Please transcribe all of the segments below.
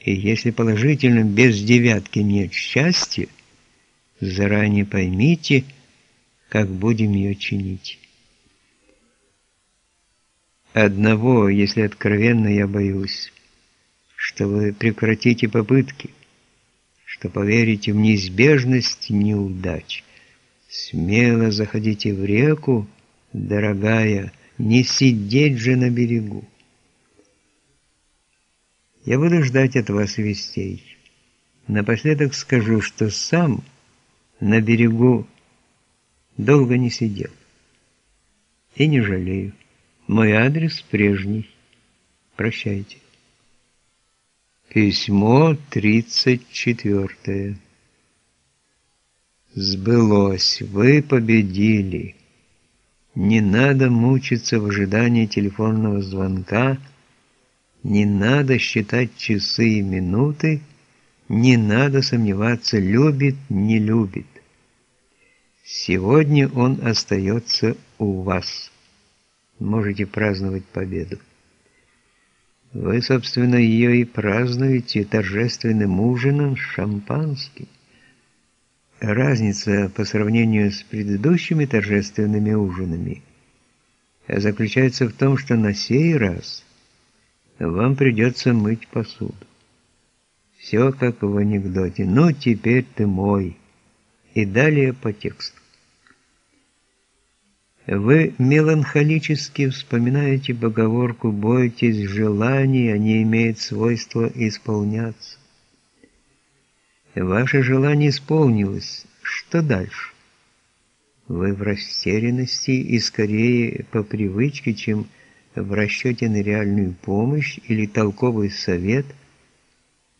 И если положительно без девятки нет счастья, заранее поймите, как будем ее чинить. Одного, если откровенно, я боюсь, что вы прекратите попытки, что поверите в неизбежность неудач. Смело заходите в реку, дорогая, не сидеть же на берегу. Я буду ждать от вас вестей. Напоследок скажу, что сам на берегу долго не сидел. И не жалею. Мой адрес прежний. Прощайте. Письмо 34. Сбылось. Вы победили. Не надо мучиться в ожидании телефонного звонка, не надо считать часы и минуты, не надо сомневаться, любит, не любит. Сегодня он остается у вас можете праздновать победу. Вы, собственно, ее и празднуете торжественным ужином с шампанским. Разница по сравнению с предыдущими торжественными ужинами заключается в том, что на сей раз вам придется мыть посуду. Все как в анекдоте. «Ну, теперь ты мой». И далее по тексту. Вы меланхолически вспоминаете поговорку «бойтесь желаний, они имеют свойство исполняться». Ваше желание исполнилось. Что дальше? Вы в растерянности и скорее по привычке, чем в расчете на реальную помощь или толковый совет,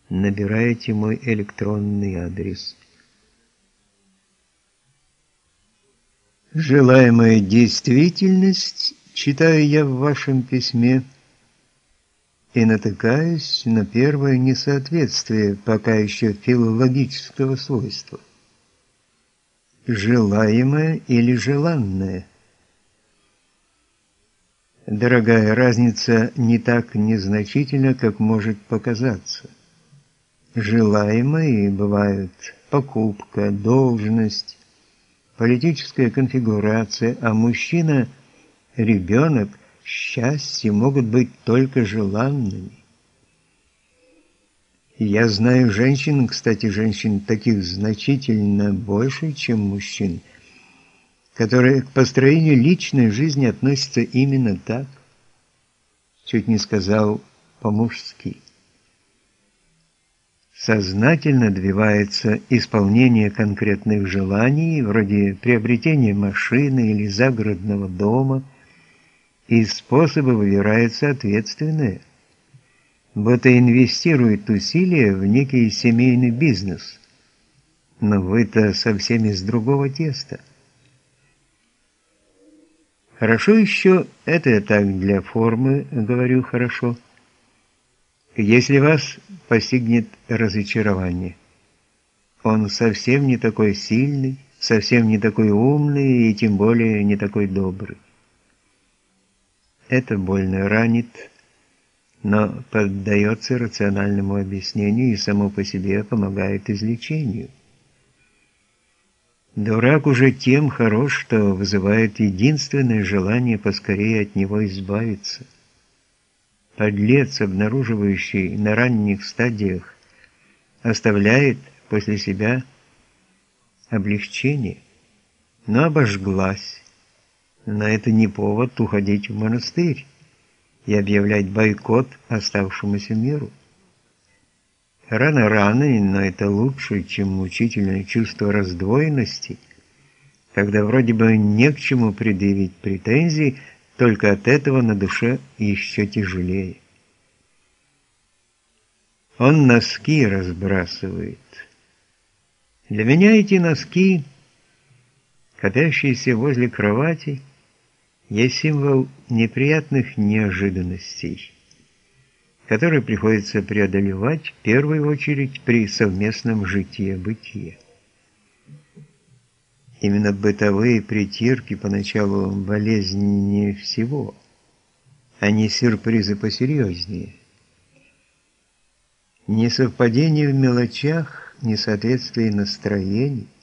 набираете мой электронный адрес – Желаемая действительность, читаю я в вашем письме, и натыкаюсь на первое несоответствие пока еще филологического свойства. Желаемое или желанное. Дорогая, разница не так незначительна, как может показаться. Желаемые бывают покупка, должность, политическая конфигурация, а мужчина, ребенок, счастье могут быть только желанными. Я знаю женщин, кстати, женщин таких значительно больше, чем мужчин, которые к построению личной жизни относятся именно так. Чуть не сказал по-мужски сознательно добивается исполнения конкретных желаний, вроде приобретения машины или загородного дома, и способы выбирает соответственные, будто инвестирует усилия в некий семейный бизнес. Но вы-то совсем из другого теста. Хорошо еще, это я так для формы говорю хорошо, если вас постигнет разочарование. Он совсем не такой сильный, совсем не такой умный и тем более не такой добрый. Это больно ранит, но поддается рациональному объяснению и само по себе помогает излечению. Дурак уже тем хорош, что вызывает единственное желание поскорее от него избавиться – подлец, обнаруживающий на ранних стадиях, оставляет после себя облегчение, но обожглась. На это не повод уходить в монастырь и объявлять бойкот оставшемуся миру. Рано-рано, но это лучше, чем мучительное чувство раздвоенности, когда вроде бы не к чему предъявить претензии, только от этого на душе еще тяжелее. Он носки разбрасывает. Для меня эти носки, катающиеся возле кровати, есть символ неприятных неожиданностей, которые приходится преодолевать в первую очередь при совместном житии-бытие. Именно бытовые притирки поначалу болезненнее всего, а не сюрпризы посерьезнее. Несовпадение в мелочах, несоответствие настроений –